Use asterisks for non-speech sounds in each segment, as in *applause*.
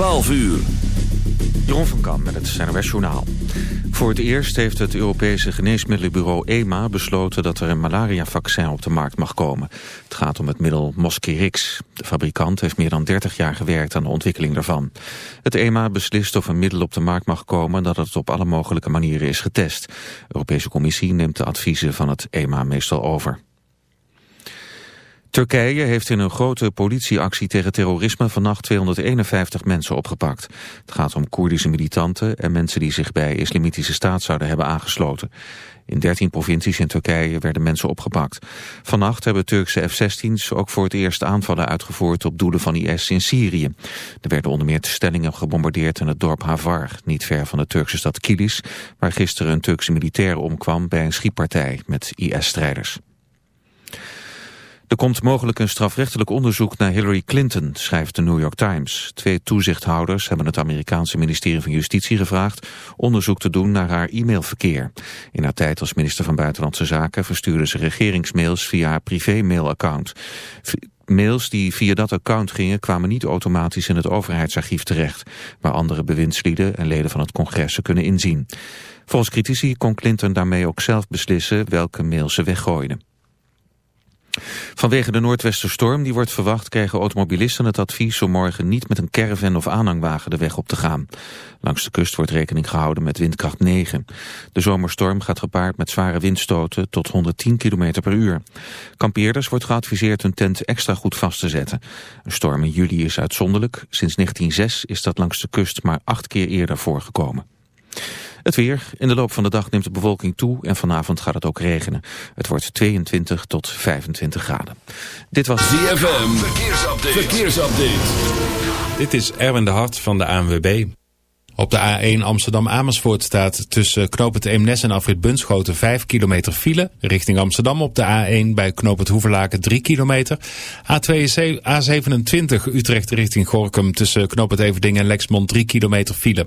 12 uur. Jeroen van Kam met het NOS Journaal. Voor het eerst heeft het Europese geneesmiddelenbureau EMA besloten dat er een malariavaccin op de markt mag komen. Het gaat om het middel Mosquirix. De fabrikant heeft meer dan 30 jaar gewerkt aan de ontwikkeling daarvan. Het EMA beslist of een middel op de markt mag komen dat het op alle mogelijke manieren is getest. De Europese Commissie neemt de adviezen van het EMA meestal over. Turkije heeft in een grote politieactie tegen terrorisme vannacht 251 mensen opgepakt. Het gaat om Koerdische militanten en mensen die zich bij islamitische staat zouden hebben aangesloten. In 13 provincies in Turkije werden mensen opgepakt. Vannacht hebben Turkse F-16's ook voor het eerst aanvallen uitgevoerd op doelen van IS in Syrië. Er werden onder meer stellingen gebombardeerd in het dorp Havar, niet ver van de Turkse stad Kilis, waar gisteren een Turkse militair omkwam bij een schietpartij met IS-strijders. Er komt mogelijk een strafrechtelijk onderzoek naar Hillary Clinton, schrijft de New York Times. Twee toezichthouders hebben het Amerikaanse ministerie van Justitie gevraagd onderzoek te doen naar haar e-mailverkeer. In haar tijd als minister van Buitenlandse Zaken verstuurde ze regeringsmails via haar privé-mailaccount. Mails die via dat account gingen kwamen niet automatisch in het overheidsarchief terecht, waar andere bewindslieden en leden van het congres ze kunnen inzien. Volgens critici kon Clinton daarmee ook zelf beslissen welke mails ze weggooide. Vanwege de noordwesterstorm die wordt verwacht krijgen automobilisten het advies om morgen niet met een caravan of aanhangwagen de weg op te gaan. Langs de kust wordt rekening gehouden met windkracht 9. De zomerstorm gaat gepaard met zware windstoten tot 110 km per uur. Kampeerders wordt geadviseerd hun tent extra goed vast te zetten. Een storm in juli is uitzonderlijk. Sinds 1906 is dat langs de kust maar acht keer eerder voorgekomen. Het weer. In de loop van de dag neemt de bewolking toe en vanavond gaat het ook regenen. Het wordt 22 tot 25 graden. Dit was ZFM. Verkeersupdate. Verkeersupdate. Dit is Erwin de Hart van de ANWB. Op de A1 Amsterdam-Amersfoort staat tussen knooppunt Eemnes en Afrit Bunschoten 5 kilometer file. Richting Amsterdam op de A1 bij knooppunt Hoeverlaken 3 kilometer. A2, A27 Utrecht richting Gorkum tussen knooppunt Everding en Lexmond 3 kilometer file.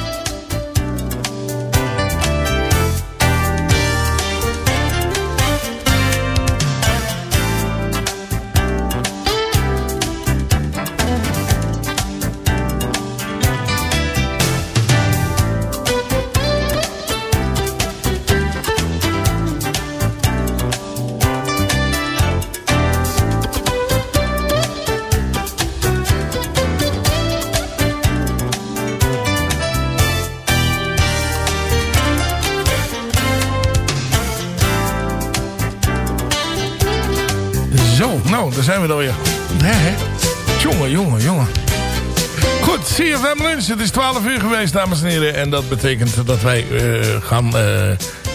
Het is 12 uur geweest, dames en heren. En dat betekent dat wij eh, gaan, eh,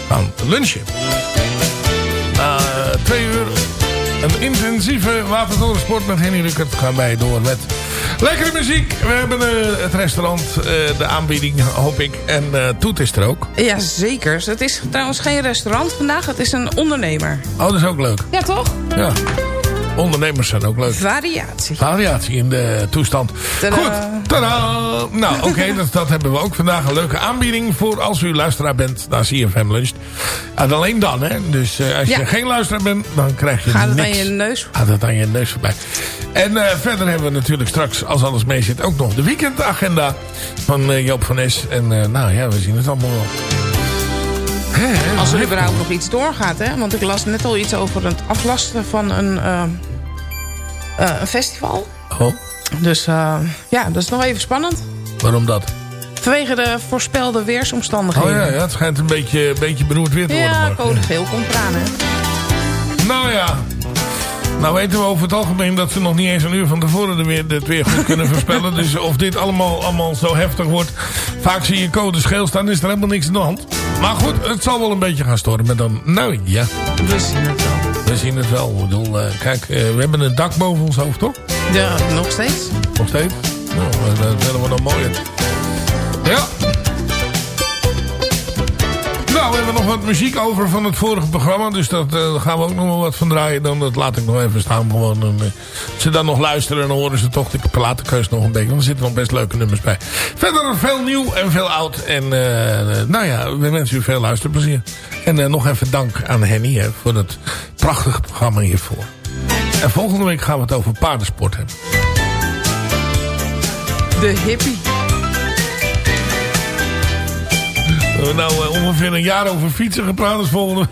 gaan lunchen. Na eh, twee uur een intensieve watertorensport met Henny Ruckert gaan wij door met lekkere muziek. We hebben het restaurant, de aanbieding hoop ik. En Toet is er ook. Ja, zeker. Het is trouwens geen restaurant vandaag. Het is een ondernemer. Oh, dat is ook leuk. Ja, toch? Ja. Ondernemers zijn ook leuk. Variatie. Variatie in de toestand. Tadaa. Goed, tada! Nou, oké, *laughs* dat, dat hebben we ook vandaag. Een leuke aanbieding voor als u luisteraar bent naar CFM Lunch. En alleen dan, hè. Dus eh, als Ja. je geen luisteraar bent, dan krijg je Gaat het niks. aan je neus? Gaat het aan je neus voorbij. En eh, verder hebben we natuurlijk straks, als alles mee zit, ook nog de weekendagenda van eh, Joop van Es. En nou ja, we zien het allemaal wel. Als er überhaupt nog iets doorgaat, hè? Want ik las net al iets over het aflasten van een, eh, eh, een festival. Oh, Dus eh, ja, dat is nog even spannend. waarom dat? Vanwege de voorspelde Oh weersomstandigheden. ja, ja het schijnt een beetje, een beetje beroerd weer te worden. Ja, code geel komt eraan, hè? Nou ja. Nou weten we over het algemeen dat ze nog niet eens een uur van tevoren de weer, het weer goed kunnen voorspellen. Dus of dit allemaal, allemaal zo heftig wordt. Vaak zie je code scheel staan, is er helemaal niks aan de hand. Maar goed, het zal wel een beetje gaan stormen dan. Nou ja, We zien het wel. we zien het wel. Ik bedoel, eh, kijk, eh, we hebben een dak boven ons hoofd, toch? Ja, nog steeds. Nog steeds. Nou, eh, dat willen we dan mooier. Ja. Nou, we hebben nog wat muziek over van het vorige programma. Dus eh, daar gaan we ook nog wel wat van draaien. Dan, dat laat ik nog even staan. Gewoon, eh, als ze dan nog luisteren, dan horen ze toch de platenkeus nog een beetje. Want er zitten nog best leuke nummers bij. Verder veel nieuw en veel oud. En eh, nou ja, we wensen u veel luisterplezier. En nog even dank aan Henny voor het prachtige programma hiervoor. En volgende week gaan we het over paardensport hebben. De hippie. We hebben nou eh, ongeveer een jaar over fietsen gepraat. Dus volgende,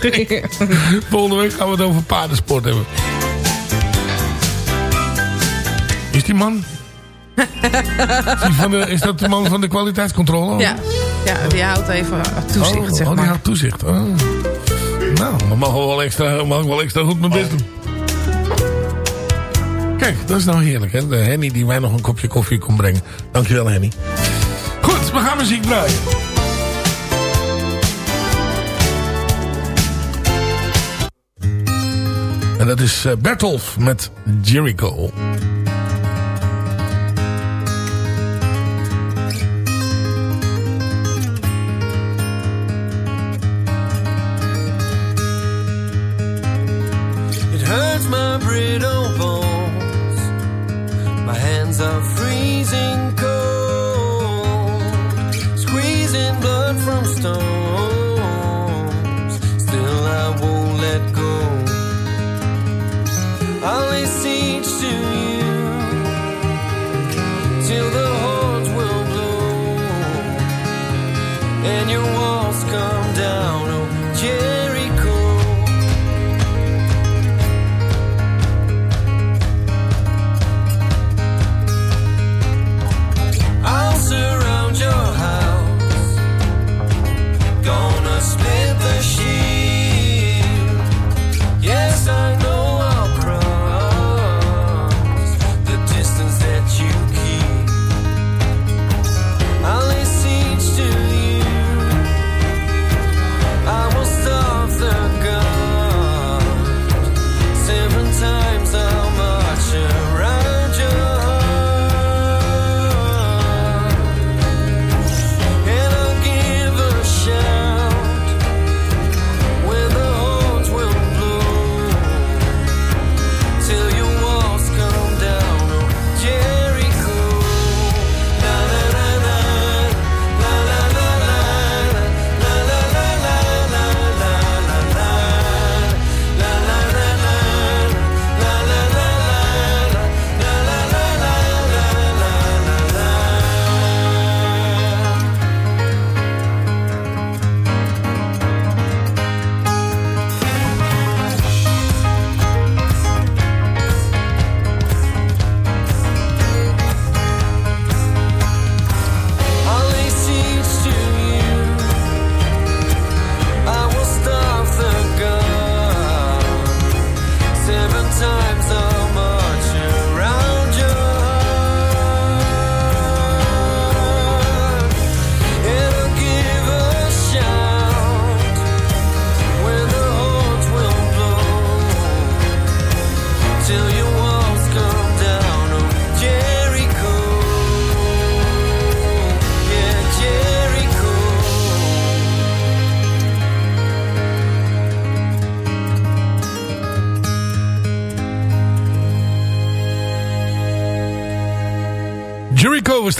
week, *laughs* volgende week gaan we het over paardensport hebben. Is die man? is, die van de, is dat de man van de kwaliteitscontrole? Ja, ja die houdt even toezicht, oh, zeg oh, die maar. houdt toezicht. Oh. Nou, dan mag we wel extra, mag ik wel extra goed mijn best doen. Kijk, dat is nou heerlijk. Hè? De Henny die mij nog een kopje koffie kon brengen. Dankjewel Henny. We gaan muziek draaien. En dat is eh, Bertolf met Jericho.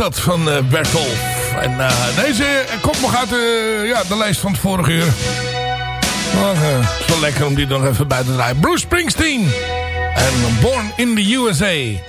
dat van eh, Bertolf. En eh, deze komt nog uit de, ja, de lijst van het vorige uur. Maar het is wel lekker om die nog even bij te draaien. Bruce Springsteen en Born in the USA.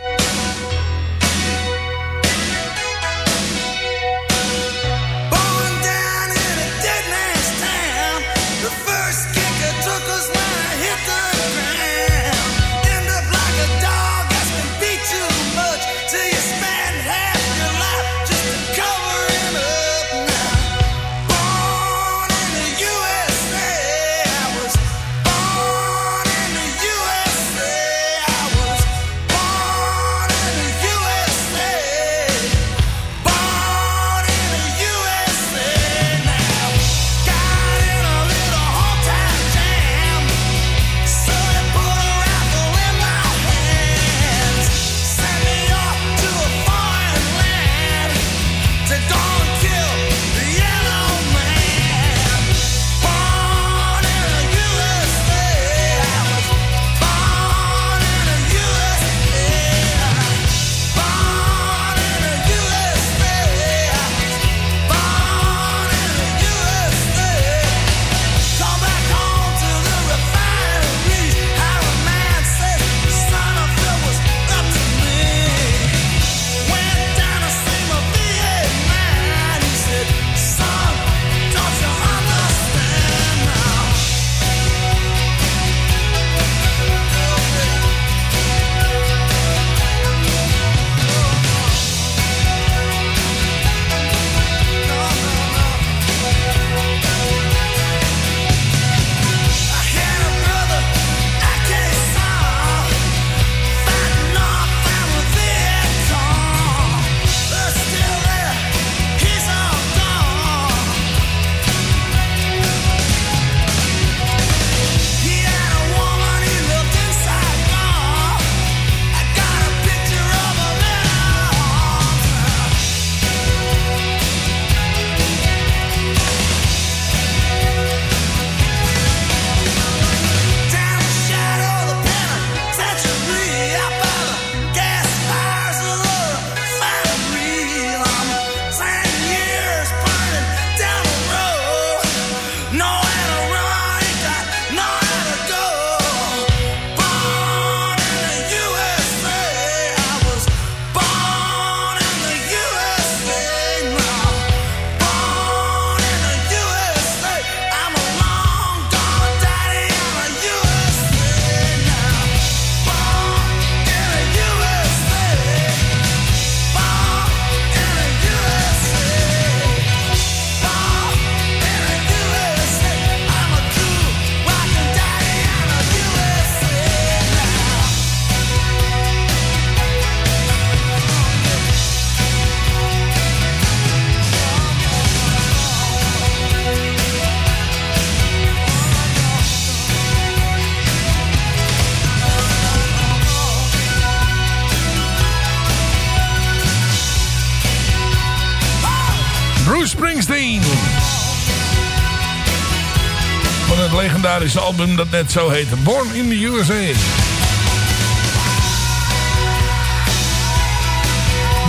het album dat net zo heette. Born in the USA.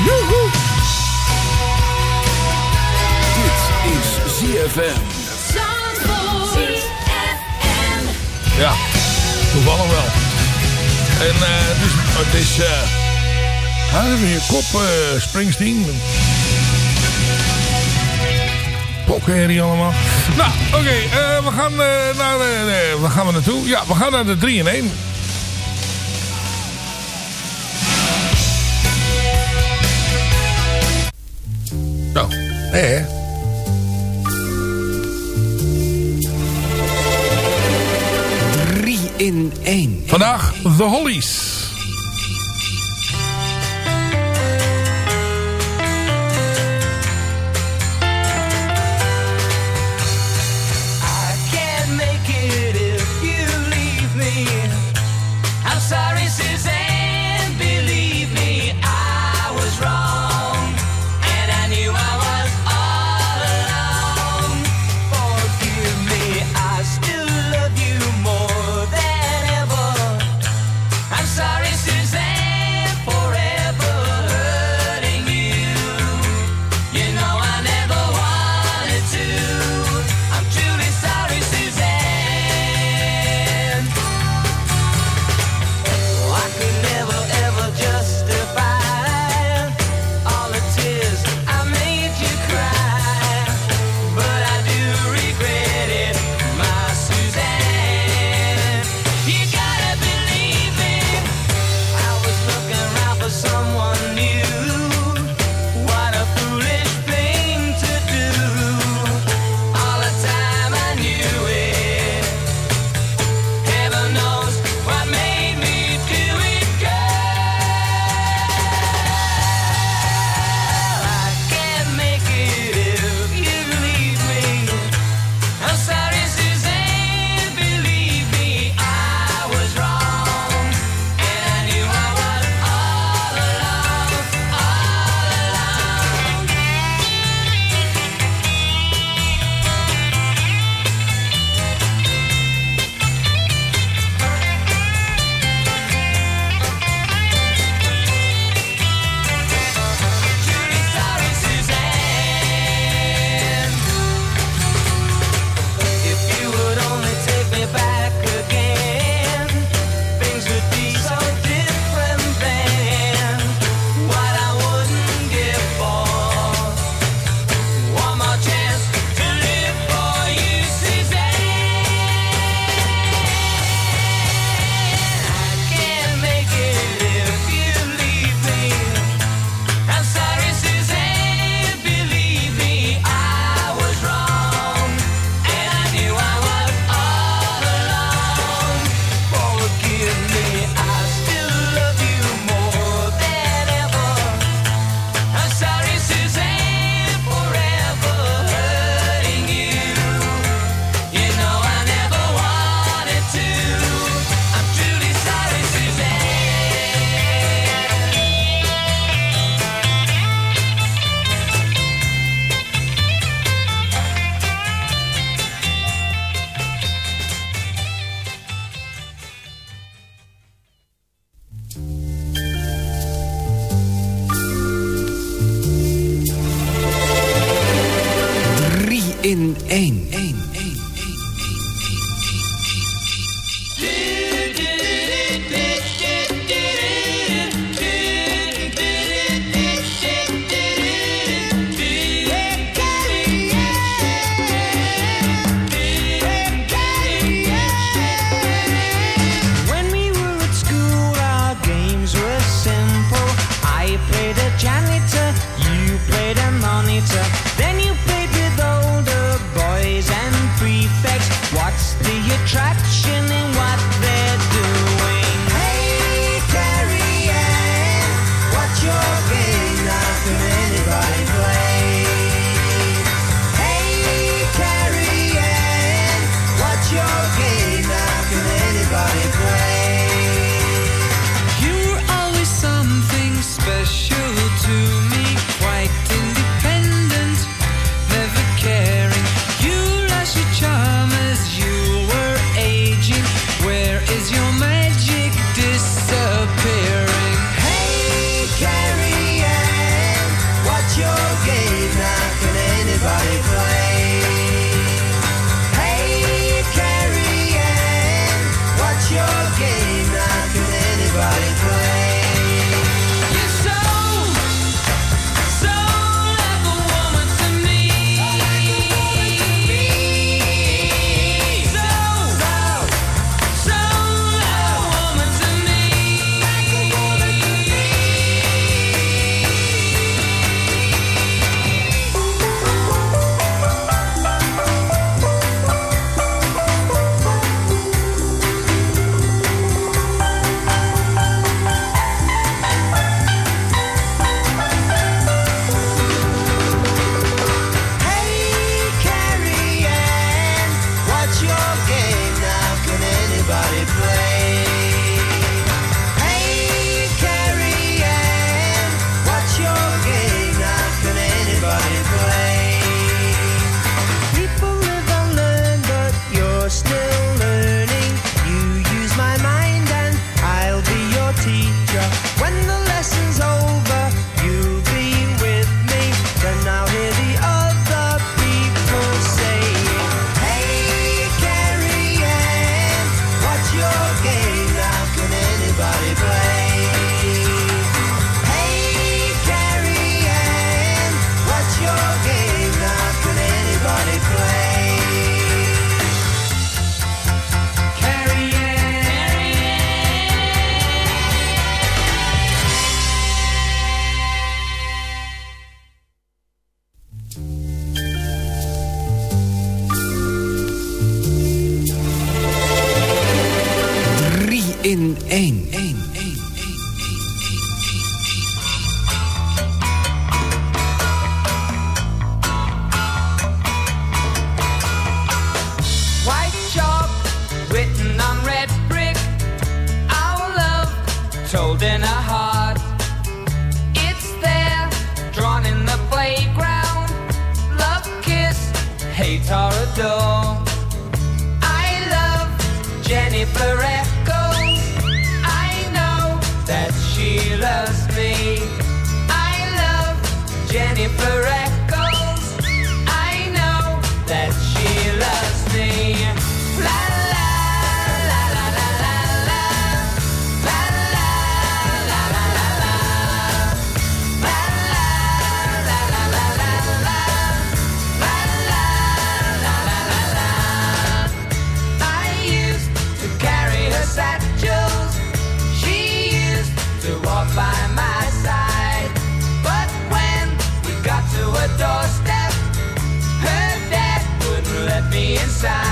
Joehoe. Dit is ZFM. Ja, toevallig wel. En uh, dus, het is... Uh, hij heeft een kop, uh, Springsteen kokherrie allemaal. Nou, oké, okay, we gaan uh, naar... Uh, waar gaan we naartoe? Ja, we gaan naar de 3 in 1. Zo. Hé, hè? in 1. Vandaag de Hollies. satchels. She used to walk by my side. But when we got to a doorstep, her dad wouldn't let me inside.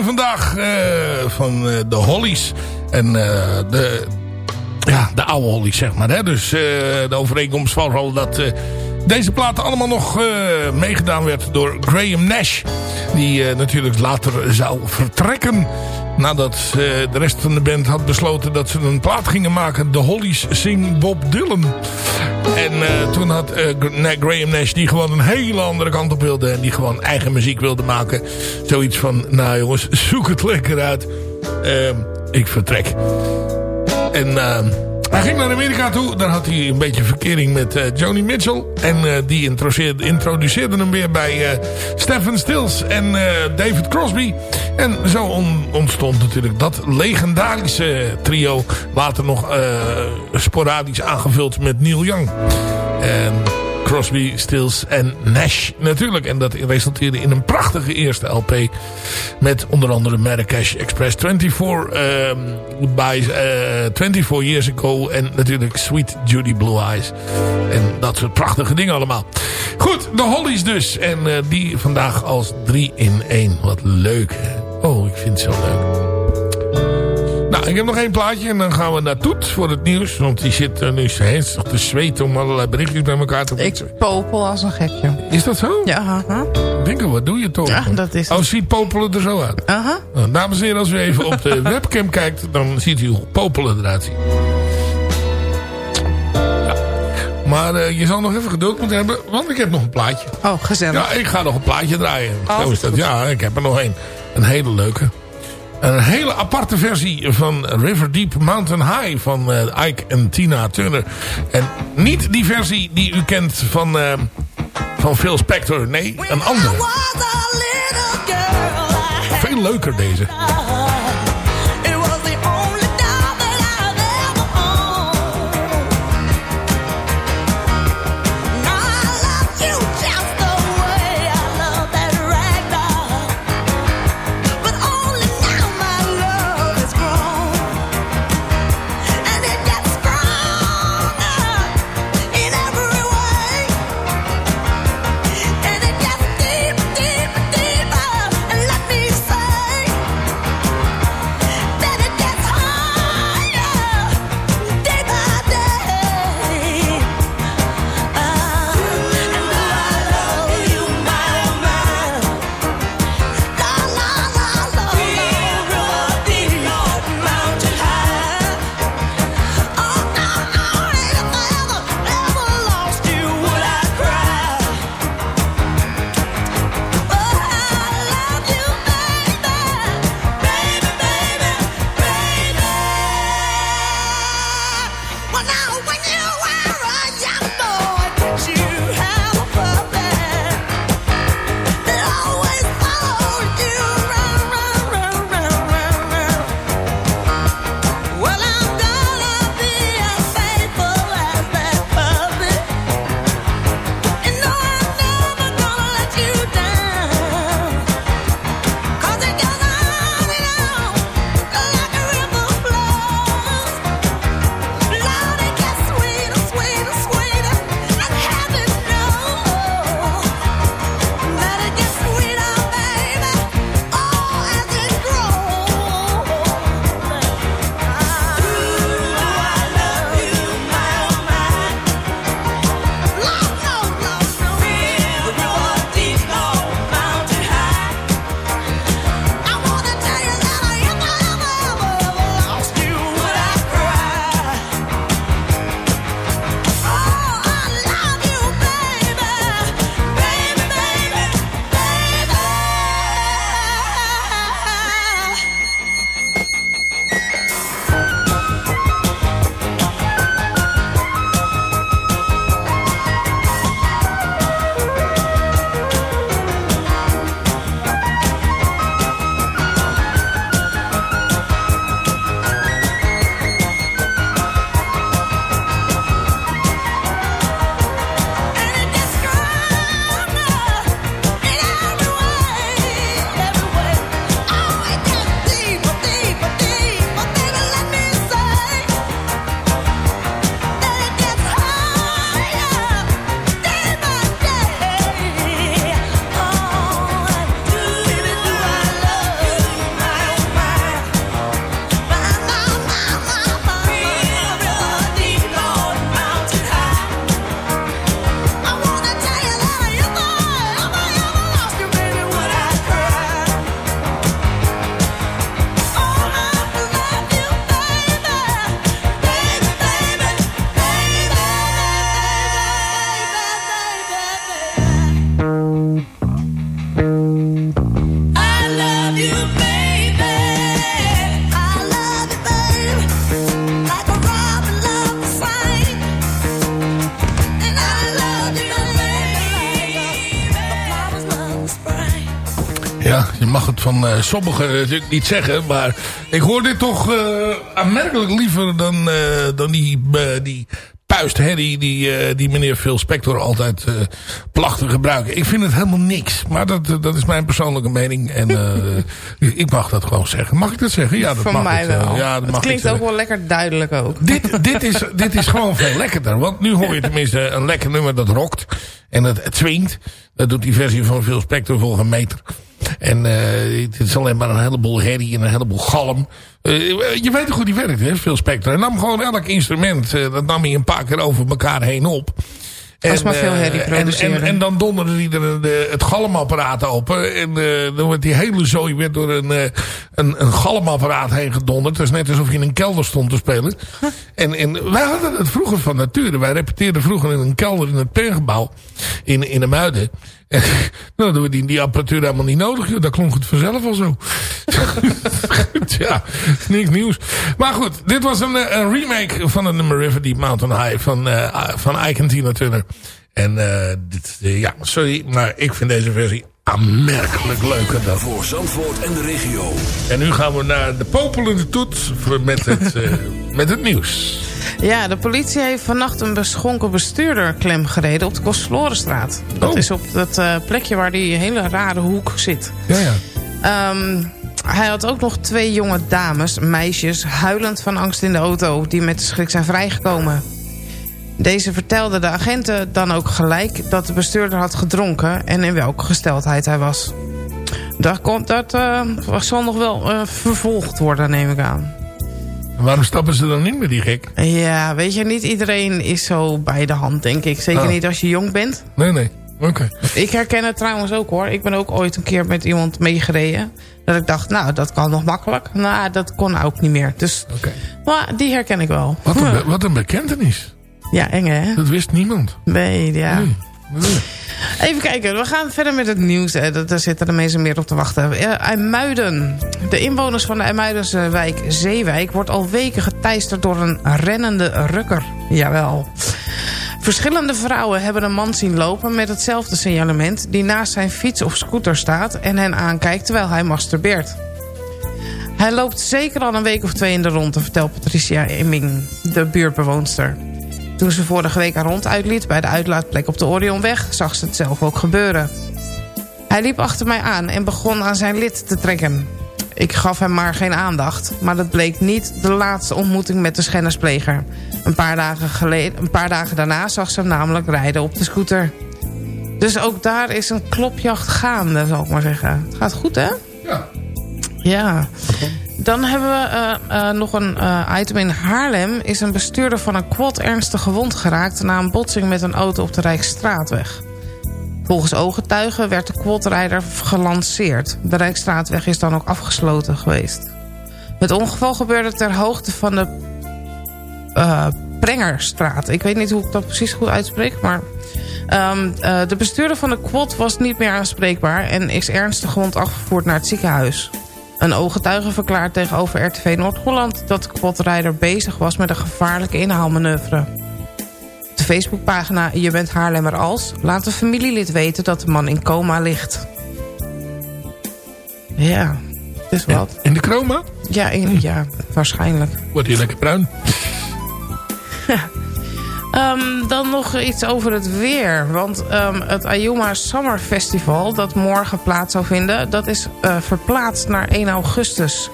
Lekkere 3 in 1 vandaag eh, van eh, de Hollies. En eh, de, ja, de oude Hollies, zeg maar. Hè? Dus de overeenkomst vooral dat eh, deze platen allemaal nog meegedaan werd door Graham Nash. Die natuurlijk later zou vertrekken. Nadat eh, de rest van de band had besloten dat ze een plaat gingen maken. De Hollies Sing Bob Dylan. En eh, toen had eh, Gra- Graham Nash die gewoon een hele andere kant op wilde. En die gewoon eigen muziek wilde maken. Zoiets van, nou jongens, zoek het lekker uit. Ehm, ik vertrek. En ehm, hij ging naar Amerika toe. Daar had hij een beetje verkering met eh, Joni Mitchell. En eh, die introduceerde, hem weer bij eh, Stephen Stills en David Crosby. En zo on- ontstond natuurlijk dat legendarische trio. Later nog sporadisch aangevuld met Neil Young. En Crosby, Stills en Nash natuurlijk. En dat resulteerde in een prachtige eerste LP. Met onder andere Marrakesh Express 24. ehm Goodbye eh 24 Years Ago. En natuurlijk Sweet Judy Blue Eyes. En dat soort prachtige dingen allemaal. Goed, de Hollies dus. En eh, die vandaag als 3 in 1. Wat leuk. hè? Oh, ik vind het zo leuk. Nou, ik heb nog één plaatje en dan gaan we naar Toet voor het nieuws. Want die zit uh, nu nog te zweten om allerlei berichtjes bij elkaar te fietsen. Ik popel als een gekje. Is dat zo? Ja, haha. Ik denk wat doe je toch? Ja, dat is Oh, ziet popelen er zo uit? Aha. Nou, dames en heren, als u even op de *laughs* webcam kijkt, dan ziet u hoe popelen eruit ziet. Ja. Maar eh, je zal nog even geduld moeten hebben, want ik heb nog een plaatje. Oh, gezellig. Ja, ik ga nog een plaatje draaien. Oh, Zo is dat. Ja, ik heb er nog één. Een hele leuke. Een hele aparte versie van River Deep Mountain High van eh, Ike en Tina Turner. En niet die versie die u kent van, eh, van Phil Spector. Nee, een andere. Veel leuker deze. Je mag het van eh, sommigen natuurlijk niet zeggen. Maar ik hoor dit toch eh, aanmerkelijk liever dan, eh, dan die, eh, die puistherrie die, eh, die meneer Phil Spector altijd eh placht te gebruiken. Ik vind het helemaal niks. Maar dat, dat is mijn persoonlijke mening. En eh, *laughs* ik mag dat gewoon zeggen. Mag ik dat zeggen? Ja, dat Van mag mij ik, eh, wel. ja, dat het mag ik klinkt ook zeggen. wel lekker duidelijk ook. Dit, *laughs* dit, is, dit is gewoon veel lekkerder. Want nu hoor je tenminste een lekker nummer dat rokt. En het, het swingt. Dat doet die versie van Phil Spector voor een meter. En eh het is alleen maar een heleboel herrie en een heleboel galm. Eh, je weet hoe die werkt, hè, Phil Spector. Hij nam gewoon elk instrument. eh, dat nam hij een paar keer over elkaar heen op. Als maar veel herrie en, en, produceren. en dan donderde hij er de, het galmapparaat open. En dan werd die hele zooi werd door een, een, een galmapparaat heen gedonderd. Het is net alsof je in een kelder stond te spelen. *laughs* En, en wij hadden het vroeger van nature. Wij repeteerden vroeger in een kelder in het pengebouw. In, in de Muiden. En, *laughs* nou, hadden we die, die apparatuur helemaal niet nodig. joh. Dat klonk het vanzelf al zo. *laughs* ja, niks nieuws. Maar goed, dit was een, eh, een remake van het nummer River Deep Mountain High van, eh van Ike en Tina Turner. En eh, dit, ja, sorry, maar ik vind deze versie aanmerkelijk leuker dan. Voor Zandvoort en de regio. En nu gaan we naar de popelende toet voor- met het, eh, *laughs* met het nieuws. Ja, de politie heeft vannacht een beschonken bestuurder klem gereden op de Kostverlorenstraat. Dat Oh. is op dat eh, plekje waar die hele rare hoek zit. Ja, ja. Ehm, hij had ook nog twee jonge dames, meisjes, huilend van angst in de auto... die met schrik zijn vrijgekomen. Deze vertelde de agenten dan ook gelijk dat de bestuurder had gedronken... en in welke gesteldheid hij was. Dat, komt, dat eh, zal nog wel eh, vervolgd worden, neem ik aan. Waarom stappen ze dan niet met die gek? Ja, weet je, niet iedereen is zo bij de hand, denk ik. Zeker Oh. niet als je jong bent. Nee, nee. Oké. Ik herken het trouwens ook hoor. Ik ben ook ooit een keer met iemand meegereden. Dat ik dacht, nou, dat kan nog makkelijk. Nou, dat kon ook niet meer. Dus, Oké. maar die herken ik wel. Wat, een, wat een bekentenis. Ja, eng hè? Dat wist niemand. Nee, ja. Nee. Even kijken, we gaan verder met het nieuws. Daar zitten de mensen meer op te wachten. Eh, IJmuiden. De inwoners van de IJmuidense wijk Zeewijk... wordt al weken geteisterd door een rennende rukker. Jawel. Verschillende vrouwen hebben een man zien lopen met hetzelfde signalement... die naast zijn fiets of scooter staat en hen aankijkt terwijl hij masturbeert. Hij loopt zeker al een week of twee in de ronde, vertelt Patricia Emming, de buurtbewoonster. Toen ze vorige week haar hond uitliet bij de uitlaatplek op de Orionweg... zag ze het zelf ook gebeuren. Hij liep achter mij aan en begon aan zijn lid te trekken. Ik gaf hem maar geen aandacht, maar dat bleek niet de laatste ontmoeting met de schennispleger. Een paar dagen, geleden, een paar dagen daarna zag ze hem namelijk rijden op de scooter. Dus ook daar is een klopjacht gaande, zal ik maar zeggen. Het gaat goed, hè? Ja. Ja. Dan hebben we eh, eh, nog een eh, item in Haarlem. Is een bestuurder van een quad ernstig gewond geraakt... na een botsing met een auto op de Rijksstraatweg. Volgens ooggetuigen werd de quadrijder gelanceerd. De Rijksstraatweg is dan ook afgesloten geweest. Het ongeval gebeurde ter hoogte van de Prengerstraat. Ik weet niet hoe ik dat precies goed uitspreek, maar... ehm, eh, de bestuurder van de quad was niet meer aanspreekbaar... en is ernstig gewond afgevoerd naar het ziekenhuis. Een ooggetuige verklaart tegenover RTV Noord-Holland... dat de quadrijder bezig was met een gevaarlijke inhaalmanoeuvre. De Facebookpagina Je bent Haarlemmer als... laat een familielid weten dat de man in coma ligt. Ja, het is wat. In de chroma Ja, in, ja waarschijnlijk. wordt hij lekker bruin. *laughs* Ehm, dan nog iets over het weer. Want ehm, het Ayuma Summer Festival, dat morgen plaats zou vinden... dat is eh, verplaatst naar 1 augustus.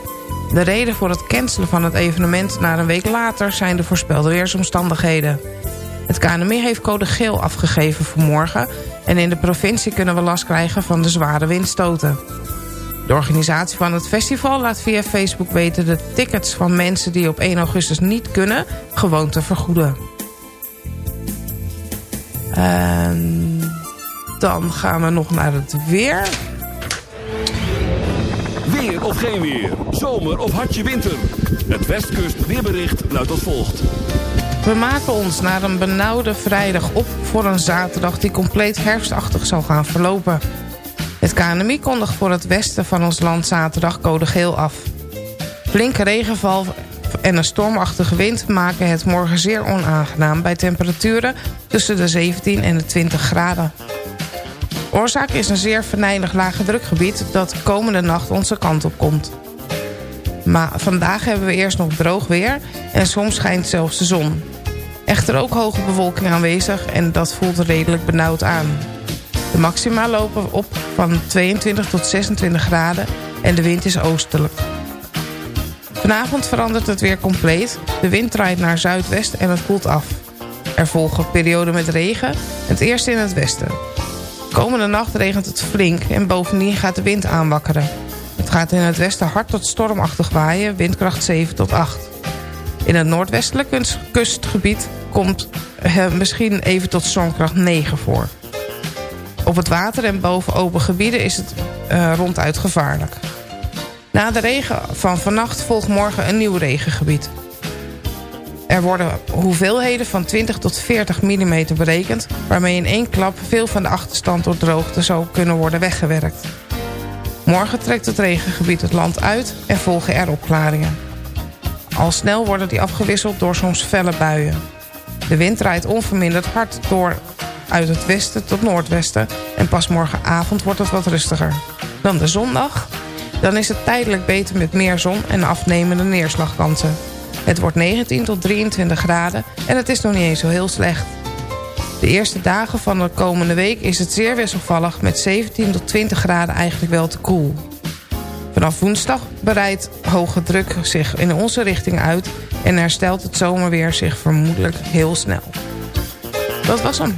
De reden voor het cancelen van het evenement naar een week later... zijn de voorspelde weersomstandigheden. Het KNMI heeft code geel afgegeven voor morgen... en in de provincie kunnen we last krijgen van de zware windstoten. De organisatie van het festival laat via Facebook weten... de tickets van mensen die op 1 augustus niet kunnen... gewoon te vergoeden. En dan gaan we nog naar het weer. Weer of geen weer. Zomer of hartje winter. Het Westkust weerbericht luidt als volgt. We maken ons naar een benauwde vrijdag op voor een zaterdag die compleet herfstachtig zal gaan verlopen. Het KNMI kondigt voor het westen van ons land zaterdag code geel af. Flinke regenval en een stormachtige wind maken het morgen zeer onaangenaam... bij temperaturen tussen de 17 en de 20 graden. Oorzaak is een zeer venijnig lage drukgebied dat komende nacht onze kant op komt. Maar vandaag hebben we eerst nog droog weer en soms schijnt zelfs de zon. Echter ook hoge bewolking aanwezig en dat voelt redelijk benauwd aan. De maxima lopen op van 22 tot 26 graden en de wind is oostelijk. Vanavond verandert het weer compleet. De wind draait naar zuidwest en het koelt af. Er volgen perioden met regen, het eerst in het westen. Komende nacht regent het flink en bovendien gaat de wind aanwakkeren. Het gaat in het westen hard tot stormachtig waaien, windkracht 7 tot 8. In het noordwestelijke kustgebied komt eh, misschien even tot stormkracht 9 voor. Op het water en boven open gebieden is het eh, ronduit gevaarlijk. Na de regen van vannacht volgt morgen een nieuw regengebied. Er worden hoeveelheden van 20 tot 40 mm berekend... waarmee in één klap veel van de achterstand door droogte zou kunnen worden weggewerkt. Morgen trekt het regengebied het land uit en volgen er opklaringen. Al snel worden die afgewisseld door soms felle buien. De wind draait onverminderd hard door uit het westen tot noordwesten... en pas morgenavond wordt het wat rustiger. Dan de zondag. Dan is het tijdelijk beter met meer zon en afnemende neerslagkansen. Het wordt 19 tot 23 graden en het is nog niet eens zo heel slecht. De eerste dagen van de komende week is het zeer wisselvallig... met 17 tot 20 graden eigenlijk wel te koel. Vanaf woensdag bereidt hoge druk zich in onze richting uit... en herstelt het zomerweer zich vermoedelijk heel snel. Dat was hem.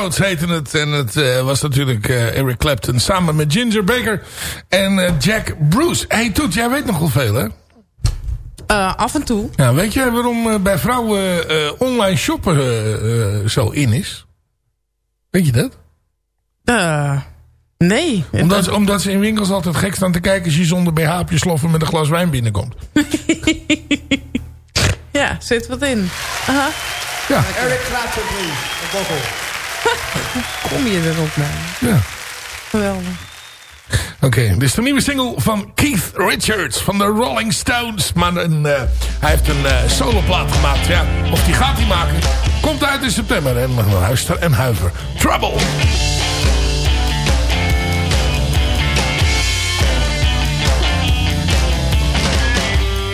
Crossroads heette het. En het eh, was natuurlijk eh, Eric Clapton samen met Ginger Baker en eh, Jack Bruce. Hé hey, Toet, jij weet nogal veel hè? Eh, af en toe. Ja, weet jij waarom bij vrouwen eh, online shoppen zo in is? Weet je dat? Eh, nee. Omdat, omdat ze in winkels altijd gek staan te kijken... als je zonder BH op je sloffen met een glas wijn binnenkomt. *laughs* Ja, zit wat in. Aha. Ja. Eric Clapton, please. Een vocal. Kom je erop, man? Ja. Geweldig. Oké, dit is de nieuwe single van Keith Richards van de Rolling Stones. Maar een, eh, hij heeft een eh, soloplaat gemaakt. Ja, of die gaat hij maken. Komt uit in september. En luister en huiver. Trouble.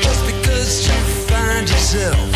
Just because you find yourself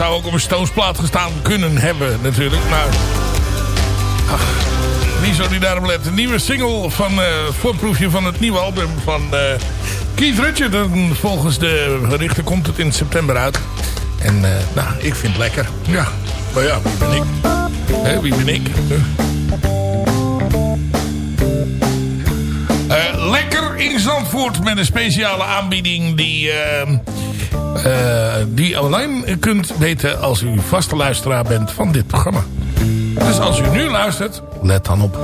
zou ook op een Stonesplaat gestaan kunnen hebben natuurlijk. Maar ach, wie zou die daarom letten? Nieuwe single van eh voorproefje van het nieuwe album van eh, Keith Richards. En volgens de berichten komt het in september uit. En eh, nou, ik vind het lekker. Ja, maar ja, wie ben ik? Wie ben ik? Lekker in Zandvoort met een speciale aanbieding die, eh, die alleen kunt weten als u vaste luisteraar bent van dit programma. Dus als u nu luistert, let dan op.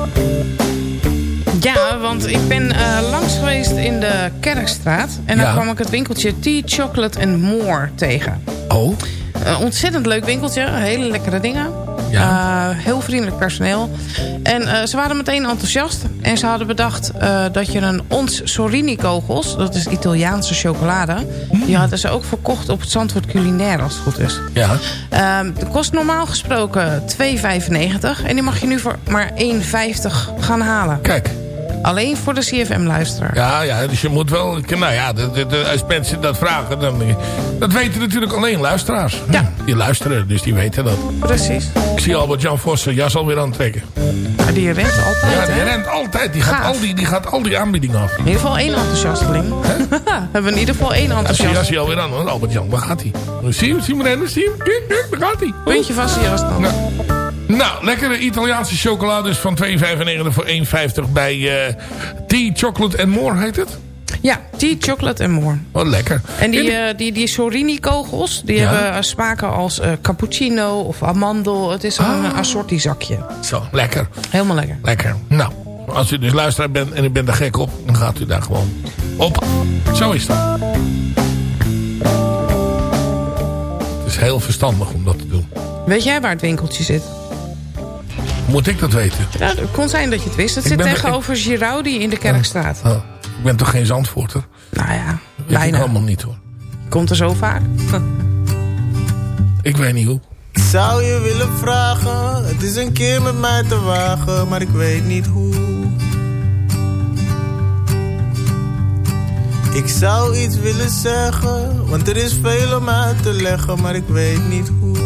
Ja, want ik ben eh, langs geweest in de Kerkstraat. En daar Ja. kwam ik het winkeltje Tea, Chocolate and More tegen. Oh? Een ontzettend leuk winkeltje. Hele lekkere dingen. Ja. Eh, heel vriendelijk personeel. En eh, ze waren meteen enthousiast. En ze hadden bedacht eh, dat je een Ons Sorini kogels... dat is Italiaanse chocolade... die hadden ze ook verkocht op het Zandvoort Culinair als het goed is. Ja. Ehm het kost normaal gesproken 2,95. En die mag je nu voor maar 1,50 gaan halen. Kijk. Alleen voor de CFM-luisteraar. Ja, ja, dus je moet wel... Nou ja, de, de, de- als mensen dat vragen, dan... Dat weten natuurlijk alleen luisteraars. Ja. Die luisteren, dus die weten dat. Precies. Ik zie Albert-Jan Vos zijn jas alweer aantrekken. Maar die rent altijd, Ja, die hè? rent altijd. Die gaat, Gaaf. al die, die gaat al die aanbiedingen af. In ieder geval één enthousiasteling. *laughs* We hebben in ieder geval één Als zijn enthousiast. jasje alweer aan, Albert-Jan, waar gaat hij? Zie je hem, zie je hem rennen, zie je hem? Kijk, kijk, daar gaat hij. Puntje van zijn jas dan. Nou, lekkere Italiaanse chocolade dus van 2,95 voor 1,50 bij eh Tea Chocolate and More heet het. Ja, tea, chocolate en more. Wat lekker. En die, eh, die, die Sorini-kogels, die Ja. hebben eh, smaken als cappuccino of amandel. Het is een Ah. uh, assorti zakje. Zo, lekker. Helemaal lekker. Lekker. Nou, als u dus luisteraar bent en u bent er gek op, dan gaat u daar gewoon op. Zo is dat. Het is heel verstandig om dat te doen. Weet jij waar het winkeltje zit? Moet ik dat weten? Ja, het kon zijn dat je het wist. Het Ik zit tegenover Giraudi in de Kerkstraat. Oh, ik ben toch geen Zandvoorter? Nou ja, Weet ik bijna. allemaal niet hoor. Komt er zo vaak. Ik weet niet hoe. Ik zou je willen vragen, het is een keer met mij te wagen, maar ik weet niet hoe. Ik zou iets willen zeggen, want er is veel om uit te leggen, maar ik weet niet hoe.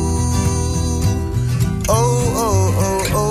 Oh, oh, oh, oh,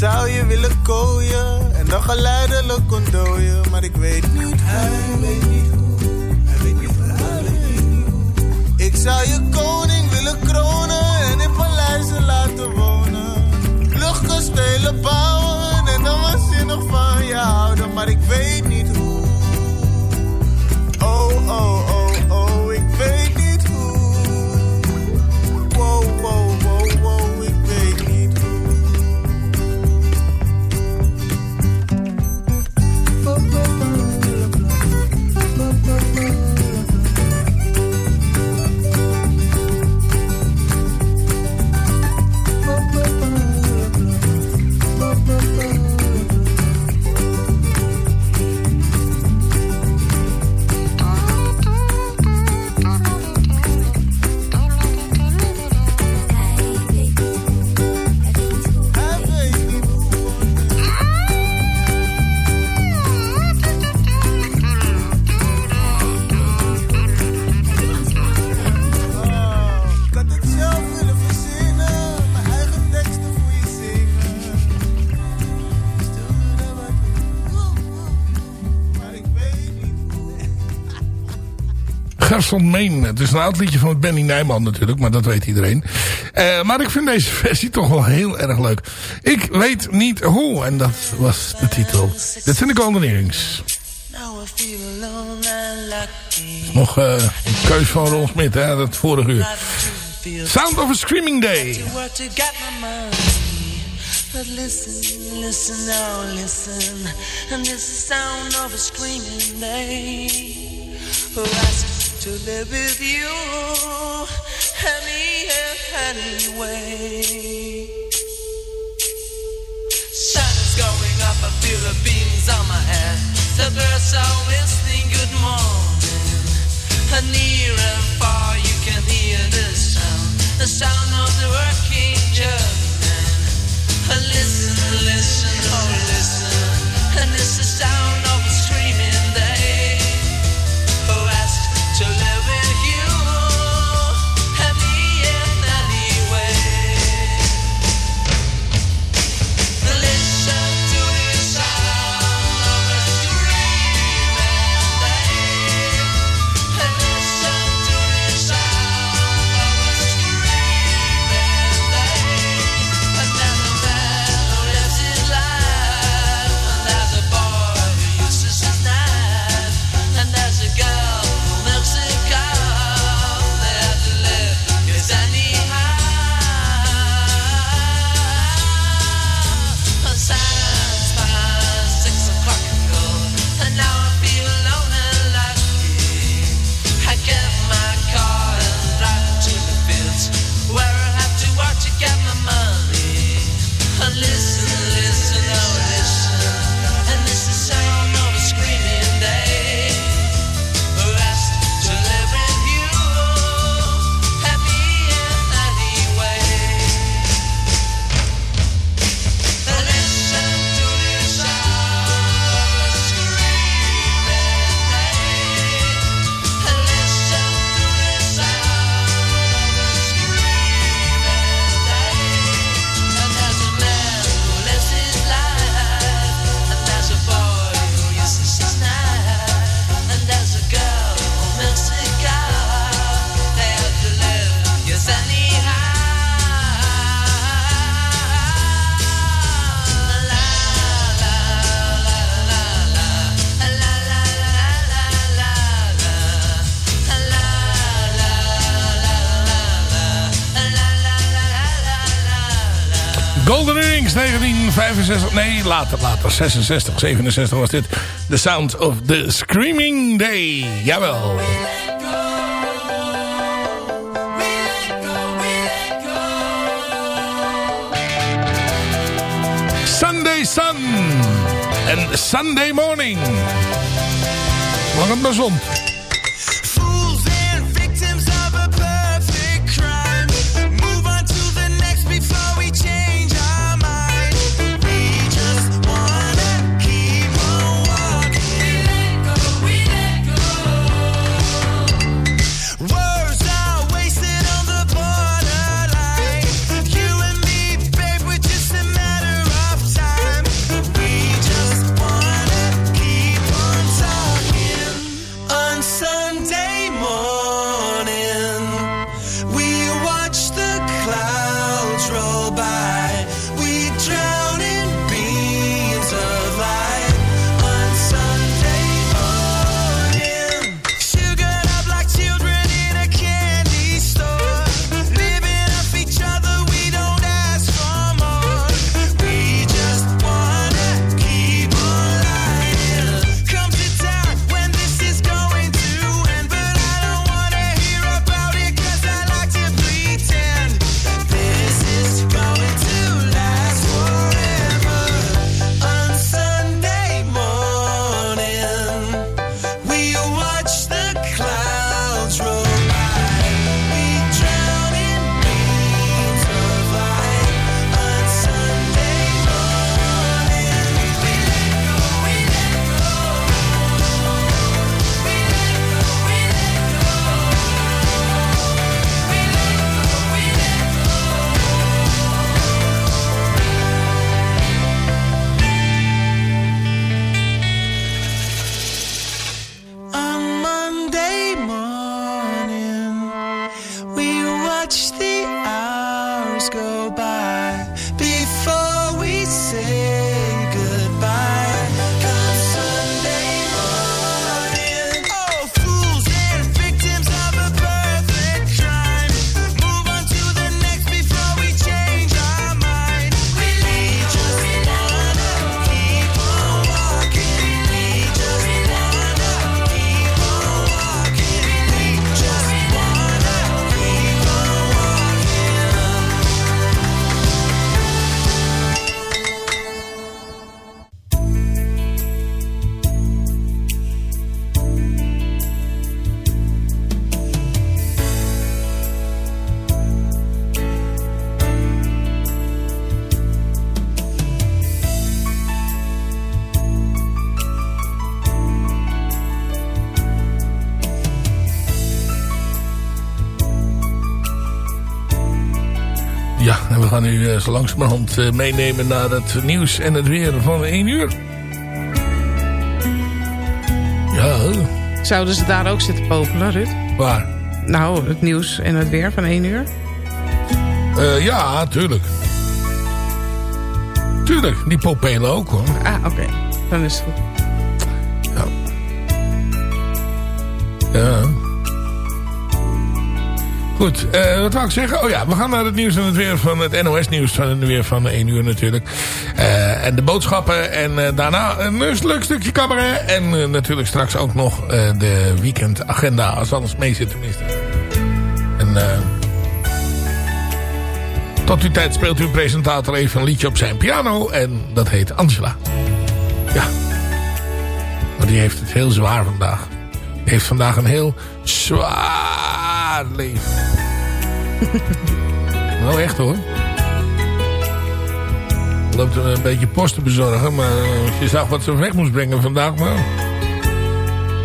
zou je willen kooien en dan geleidelijk ontdooien, maar ik weet niet Hij weet niet hoe, hij weet niet hoe, hij weet niet hoe. Ik zou je koning willen kronen en in paleizen laten wonen. Luchtkastelen bouwen en dan waanzinnig van je houden, maar ik weet niet hoe. Oh, oh, oh, Het is een oud liedje van Benny Nijman natuurlijk, maar dat weet iedereen. Eh, maar ik vind deze *laughs* versie toch wel heel erg leuk. Ik weet niet hoe, en dat was de titel. Dit zijn de Golden Earrings. Nog eh, een keus van Ron Smit, hè, dat vorige uur. Sound of a Screaming Day. But listen, listen, now listen. And this is the sound of a screaming day. Asked to live with you any, anyway. Sun is going up, I feel the beams on my head. The birds are whistling good morning. And near and far you can hear the sound, the sound of the working German. Listen, listen, oh listen, and it's the sound of 1965. Nee, later, later. 66, 67 was dit. The Sound of the Screaming Day. Jawel. Sunday Sun. En Sunday Morning. Lang het maar zon. En we gaan u eh, zo langzamerhand eh, meenemen naar het nieuws en het weer van 1 uur. Ja, Zouden ze daar ook zitten popelen, Ruud? waar? Nou, het nieuws en het weer van 1 uur. Eh, ja, tuurlijk. Tuurlijk, die popelen ook hoor. Ah, oké. Dan is het goed. Ja. Goed, eh, wat wou ik zeggen? Oh ja, we gaan naar het nieuws en het weer van het NOS nieuws van het weer van 1 uur natuurlijk. Eh, en de boodschappen en eh, daarna een leuk stukje cabaret. En natuurlijk straks ook nog de weekendagenda, als alles mee zit tenminste. En tot die tijd speelt uw presentator even een liedje op zijn piano. En dat heet Angela. Ja. Maar die heeft het heel zwaar vandaag. Die heeft vandaag een heel zwaar leven. *laughs* Wel echt hoor. Loopt er een beetje post te bezorgen. Maar eh, je zag wat ze weg moest brengen vandaag. Nou,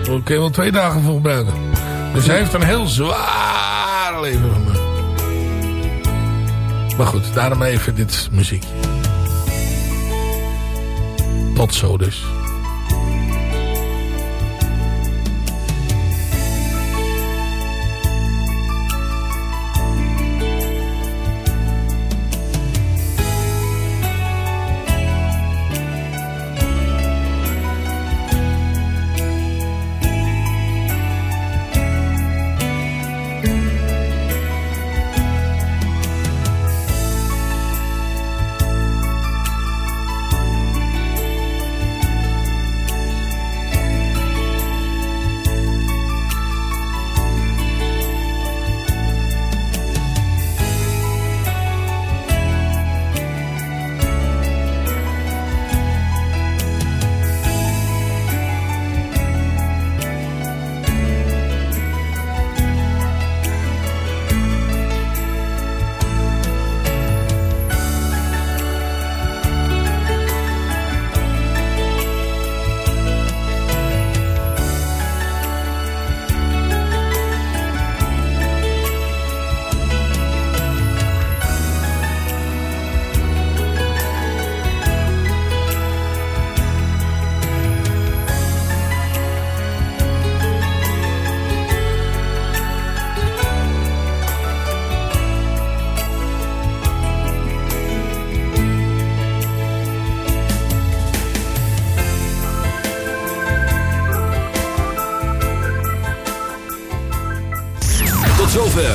daar kun je wel twee dagen voor gebruiken. Dus hij heeft een heel zwaar leven vandaag. Maar goed, daarom even dit muziekje. Tot zo dus.